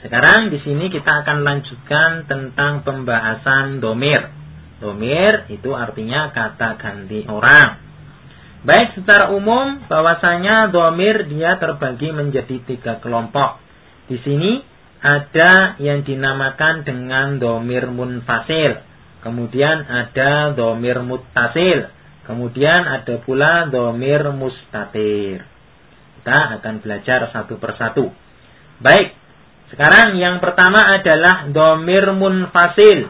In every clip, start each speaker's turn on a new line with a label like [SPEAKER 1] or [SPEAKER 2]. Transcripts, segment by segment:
[SPEAKER 1] Sekarang di sini kita akan lanjutkan tentang pembahasan domir. Domir itu artinya kata ganti orang. Baik secara umum bahwasanya domir dia terbagi menjadi tiga kelompok. Di sini ada yang dinamakan dengan domir munfasil. Kemudian ada domir mutasil. Kemudian ada pula domir mustatir. Kita akan belajar satu persatu. Baik, sekarang yang pertama adalah domir munfasil.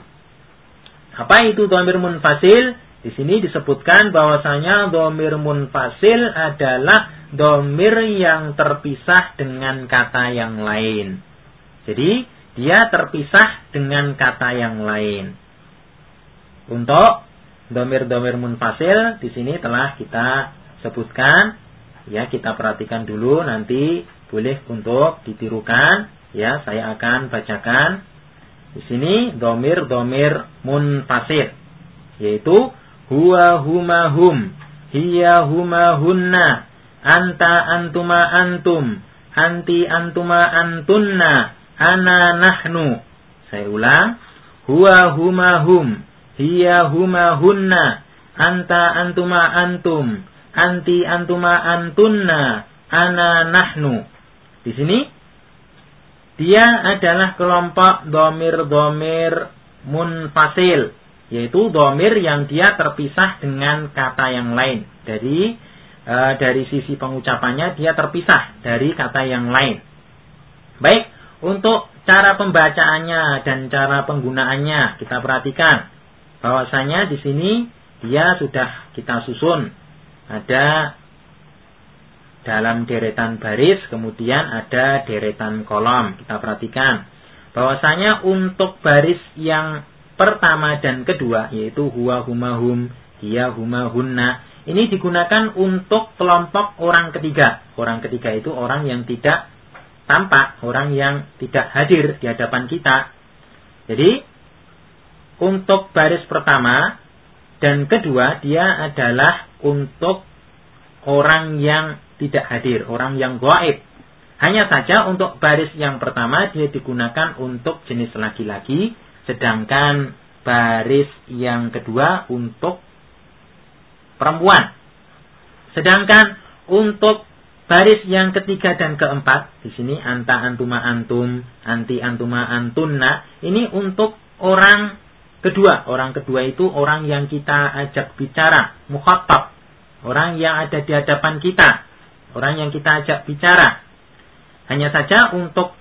[SPEAKER 1] Apa itu domir munfasil? Di sini disebutkan bahwasanya domir munfasil adalah domir yang terpisah dengan kata yang lain. Jadi dia terpisah dengan kata yang lain. Untuk domir-domir munfasil di sini telah kita sebutkan. Ya kita perhatikan dulu nanti boleh untuk ditirukan Ya, saya akan bacakan di sini domir domir munfasil yaitu huwa huma hum hiya huma hunna anta antuma antum anti antuma antunna ana nahnu. Saya ulang huwa huma hum hiya huma hunna anta antuma antum anti antuma antunna ana nahnu. Di sini dia adalah kelompok domir-domir munfasil. Yaitu domir yang dia terpisah dengan kata yang lain. Dari e, dari sisi pengucapannya dia terpisah dari kata yang lain. Baik, untuk cara pembacaannya dan cara penggunaannya kita perhatikan bahwasanya di sini dia sudah kita susun ada dalam deretan baris, kemudian ada deretan kolom. Kita perhatikan bahwasanya untuk baris yang pertama dan kedua yaitu huwa huma hum, dia huma hunna ini digunakan untuk kelompok orang ketiga. Orang ketiga itu orang yang tidak tampak, orang yang tidak hadir di hadapan kita. Jadi untuk baris pertama dan kedua dia adalah untuk orang yang tidak hadir, orang yang goib. Hanya saja untuk baris yang pertama dia digunakan untuk jenis laki-laki, sedangkan baris yang kedua untuk perempuan. Sedangkan untuk baris yang ketiga dan keempat di sini anta antuma antum, anti antuma antunna, ini untuk orang kedua. Orang kedua itu orang yang kita ajak bicara, mukhatab. Orang yang ada di hadapan kita orang yang kita ajak bicara. Hanya saja untuk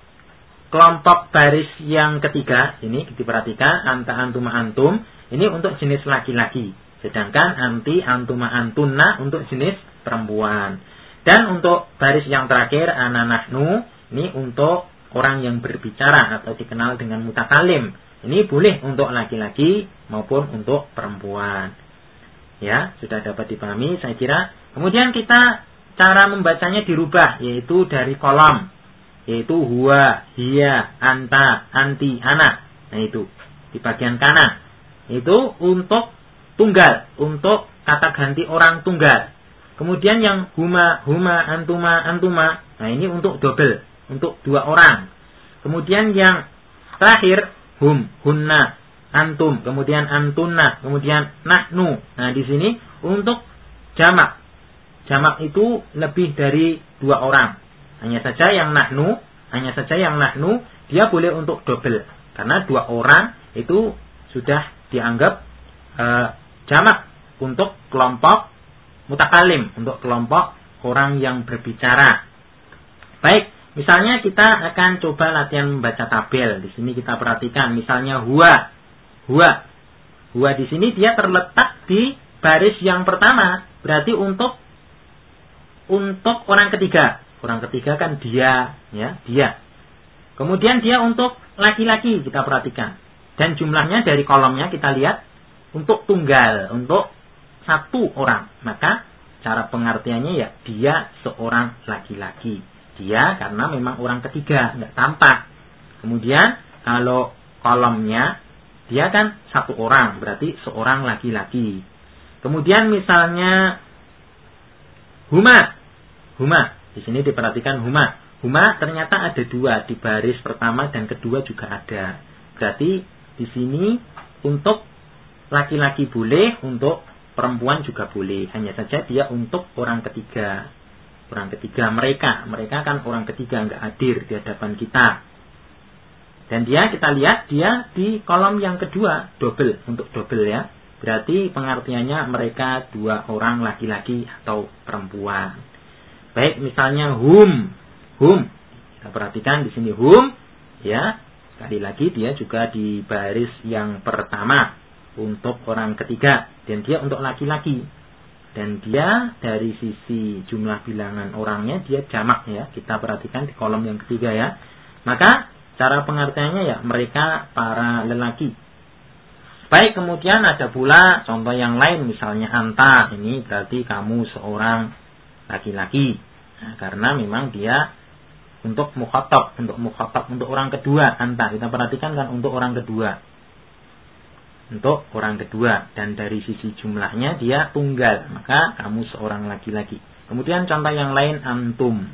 [SPEAKER 1] kelompok baris yang ketiga, ini diperhatikan, anta antuma antum, ini untuk jenis laki-laki. Sedangkan anti antuma antunna untuk jenis perempuan. Dan untuk baris yang terakhir, ananahnu, ini untuk orang yang berbicara atau dikenal dengan mutakalim. Ini boleh untuk laki-laki maupun untuk perempuan. Ya, sudah dapat dipahami saya kira. Kemudian kita cara membacanya dirubah yaitu dari kolom yaitu huwa, hiya, anta, anti, ana. Nah itu di bagian kanan. Itu untuk tunggal, untuk kata ganti orang tunggal. Kemudian yang huma, huma, antuma, antuma. Nah ini untuk double, untuk dua orang. Kemudian yang terakhir hum, hunna, antum, kemudian antunna, kemudian nahnu. Nah di sini untuk jamak jamak itu lebih dari dua orang. Hanya saja yang nahnu, hanya saja yang nahnu dia boleh untuk double karena dua orang itu sudah dianggap e, jamak untuk kelompok mutakalim, untuk kelompok orang yang berbicara. Baik, misalnya kita akan coba latihan membaca tabel. Di sini kita perhatikan misalnya huwa. Huwa. Huwa di sini dia terletak di baris yang pertama. Berarti untuk untuk orang ketiga. Orang ketiga kan dia, ya, dia. Kemudian dia untuk laki-laki kita perhatikan. Dan jumlahnya dari kolomnya kita lihat untuk tunggal, untuk satu orang. Maka cara pengertiannya ya dia seorang laki-laki. Dia karena memang orang ketiga, nggak tampak. Kemudian kalau kolomnya dia kan satu orang, berarti seorang laki-laki. Kemudian misalnya huma Huma. Di sini diperhatikan huma. huma ternyata ada dua di baris pertama dan kedua juga ada. Berarti di sini untuk laki-laki boleh, untuk perempuan juga boleh. Hanya saja dia untuk orang ketiga. Orang ketiga mereka, mereka kan orang ketiga nggak hadir di hadapan kita. Dan dia kita lihat dia di kolom yang kedua double untuk double ya. Berarti pengertiannya mereka dua orang laki-laki atau perempuan. Baik, misalnya hum, hum. Kita perhatikan di sini hum, ya. Sekali lagi dia juga di baris yang pertama untuk orang ketiga dan dia untuk laki-laki. Dan dia dari sisi jumlah bilangan orangnya dia jamak ya. Kita perhatikan di kolom yang ketiga ya. Maka cara pengertiannya ya mereka para lelaki Baik, kemudian ada pula contoh yang lain, misalnya anta, ini berarti kamu seorang laki-laki. Nah, karena memang dia untuk mukhatab, untuk mukhatab, untuk orang kedua, anta. Kita perhatikan kan untuk orang kedua. Untuk orang kedua. Dan dari sisi jumlahnya dia tunggal. Maka kamu seorang laki-laki. Kemudian contoh yang lain, antum.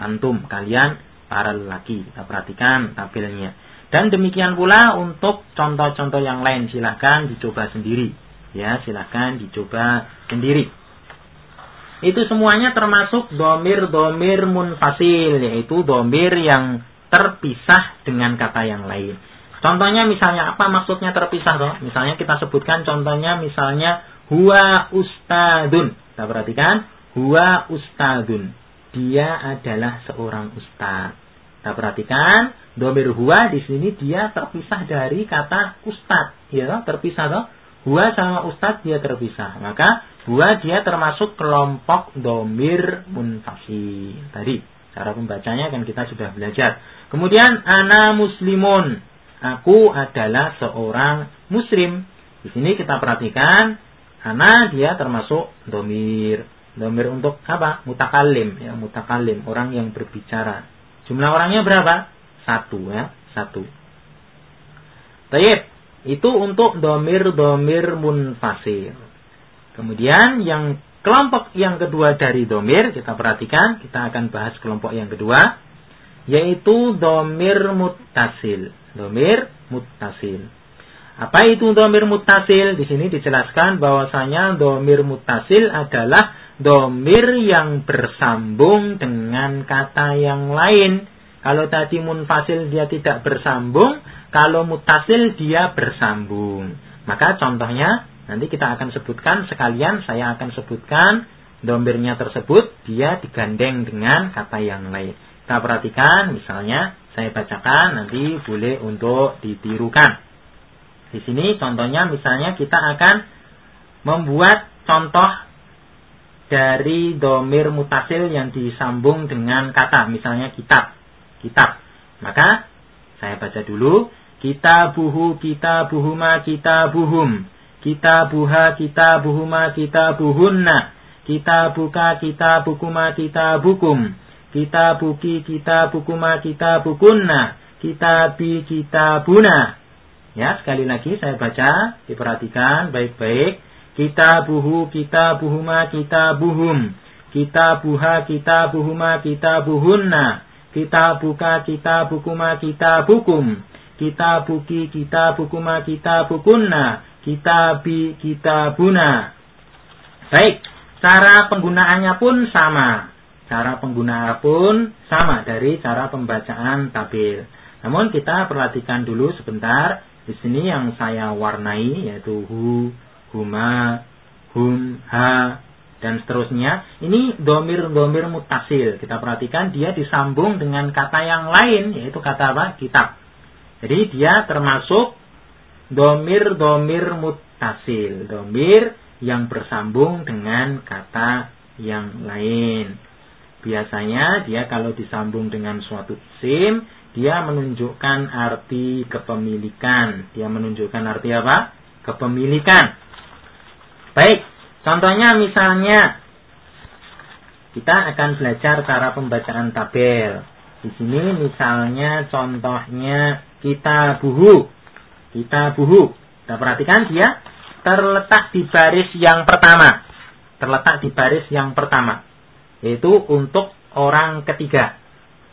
[SPEAKER 1] Antum, kalian para lelaki. Kita perhatikan tabelnya. Dan demikian pula untuk contoh-contoh yang lain silahkan dicoba sendiri. Ya, silahkan dicoba sendiri. Itu semuanya termasuk domir-domir munfasil, yaitu domir yang terpisah dengan kata yang lain. Contohnya misalnya apa maksudnya terpisah toh? Misalnya kita sebutkan contohnya misalnya huwa ustadun. Kita perhatikan huwa ustadun. Dia adalah seorang ustad. Kita perhatikan Domir huwa di sini dia terpisah dari kata ustad, ya terpisah toh. Huwa sama ustad dia terpisah. Maka huwa dia termasuk kelompok domir munfasi. Tadi cara pembacanya kan kita sudah belajar. Kemudian ana muslimun. Aku adalah seorang muslim. Di sini kita perhatikan ana dia termasuk domir. Domir untuk apa? Mutakalim ya, mutakalim, orang yang berbicara. Jumlah orangnya berapa? Satu ya, satu. Tayyib, itu untuk domir-domir munfasir. Kemudian yang kelompok yang kedua dari domir, kita perhatikan, kita akan bahas kelompok yang kedua, yaitu domir mutasil. Domir mutasil. Apa itu domir mutasil? Di sini dijelaskan bahwasanya domir mutasil adalah domir yang bersambung dengan kata yang lain kalau tadi munfasil dia tidak bersambung, kalau mutasil dia bersambung. Maka contohnya nanti kita akan sebutkan sekalian saya akan sebutkan domirnya tersebut dia digandeng dengan kata yang lain. Kita perhatikan misalnya saya bacakan nanti boleh untuk ditirukan. Di sini contohnya misalnya kita akan membuat contoh dari domir mutasil yang disambung dengan kata misalnya kitab kitab. Maka saya baca dulu kitabuhu kitabuhuma kitabuhum. Kitabuha kitabuhuma kitabuhunna. Kitabuka kitabukuma kitabukum. Kitabuki kitabukuma kitabukunna. Kitabi kitabuna. Ya sekali lagi saya baca diperhatikan baik-baik kitabuhu kitabuhuma kitabuhum. Kitabuha kitabuhuma kitabuhunna. Kita buka kita bukuma kita bukum kita buki kita bukuma kita bukunna kita bi kita buna baik cara penggunaannya pun sama. Cara penggunaan pun sama dari cara pembacaan tabel namun kita perhatikan dulu sebentar di sini yang saya warnai yaitu hu huma hum ha dan seterusnya. Ini domir-domir mutasil. Kita perhatikan dia disambung dengan kata yang lain, yaitu kata apa? Kitab. Jadi dia termasuk domir-domir mutasil. Domir yang bersambung dengan kata yang lain. Biasanya dia kalau disambung dengan suatu isim, dia menunjukkan arti kepemilikan. Dia menunjukkan arti apa? Kepemilikan. Baik, Contohnya misalnya kita akan belajar cara pembacaan tabel. Di sini misalnya contohnya kita buhu. Kita buhu. Kita perhatikan dia terletak di baris yang pertama. Terletak di baris yang pertama. Yaitu untuk orang ketiga.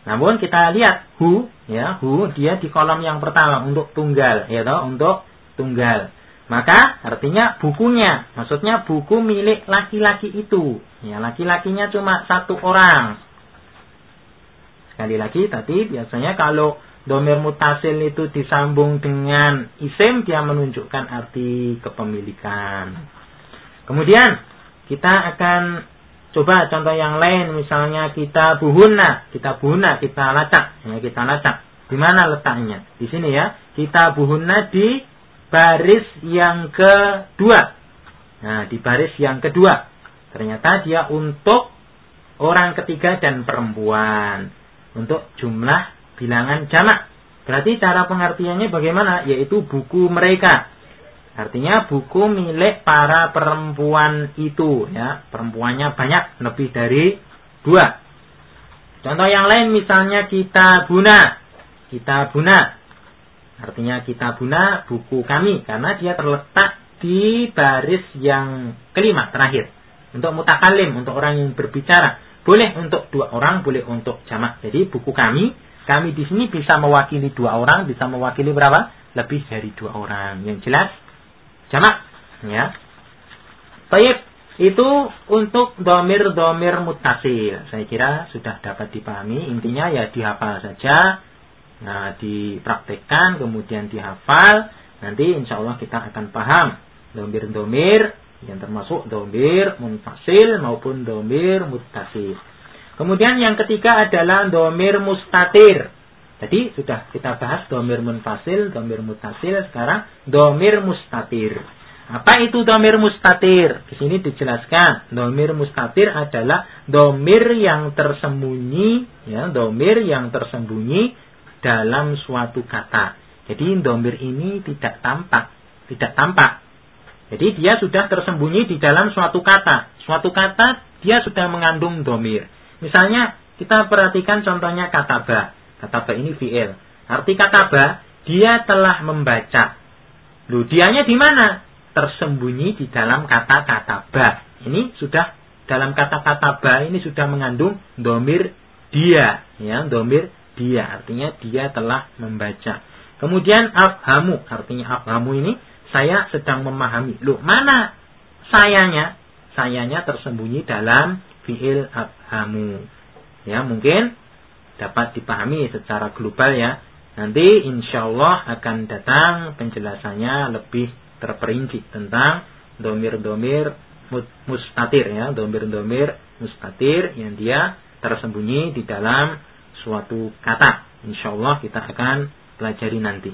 [SPEAKER 1] Namun kita lihat hu, ya, hu dia di kolom yang pertama untuk tunggal, ya toh, untuk tunggal. Maka artinya bukunya, maksudnya buku milik laki-laki itu. Ya, laki-lakinya cuma satu orang. Sekali lagi tadi biasanya kalau domir mutasil itu disambung dengan isim dia menunjukkan arti kepemilikan. Kemudian kita akan coba contoh yang lain misalnya kita buhuna, kita buhuna, kita lacak, ya, kita lacak. Di mana letaknya? Di sini ya. Kita buhuna di baris yang kedua. Nah, di baris yang kedua. Ternyata dia untuk orang ketiga dan perempuan. Untuk jumlah bilangan jamak. Berarti cara pengertiannya bagaimana? Yaitu buku mereka. Artinya buku milik para perempuan itu. ya Perempuannya banyak, lebih dari dua. Contoh yang lain misalnya kita guna. Kita guna Artinya kitabuna buku kami karena dia terletak di baris yang kelima terakhir. Untuk mutakalim, untuk orang yang berbicara. Boleh untuk dua orang, boleh untuk jamak. Jadi buku kami, kami di sini bisa mewakili dua orang, bisa mewakili berapa? Lebih dari dua orang. Yang jelas, jamak. Ya. Baik, itu untuk domir-domir mutasil. Saya kira sudah dapat dipahami. Intinya ya dihafal saja Nah, dipraktekkan, kemudian dihafal, nanti insya Allah kita akan paham domir-domir yang termasuk domir munfasil maupun domir mutasil. Kemudian yang ketiga adalah domir mustatir. Jadi sudah kita bahas domir munfasil, domir mutasil, sekarang domir mustatir. Apa itu domir mustatir? Di sini dijelaskan, domir mustatir adalah domir yang tersembunyi, ya, domir yang tersembunyi dalam suatu kata. Jadi domir ini tidak tampak, tidak tampak. Jadi dia sudah tersembunyi di dalam suatu kata. Suatu kata dia sudah mengandung domir. Misalnya kita perhatikan contohnya kata ba. Kata ba ini fi'il. Arti kata ba, dia telah membaca. Lu dianya di mana? Tersembunyi di dalam kata-kata ba. Ini sudah dalam kata-kata ba ini sudah mengandung domir dia, ya, domir dia artinya dia telah membaca. Kemudian afhamu artinya afhamu ini saya sedang memahami. Loh, mana sayanya? Sayanya tersembunyi dalam fiil afhamu. Ya, mungkin dapat dipahami secara global ya. Nanti insya Allah akan datang penjelasannya lebih terperinci tentang domir-domir mustatir ya, domir-domir mustatir yang dia tersembunyi di dalam suatu kata. Insya Allah kita akan pelajari nanti.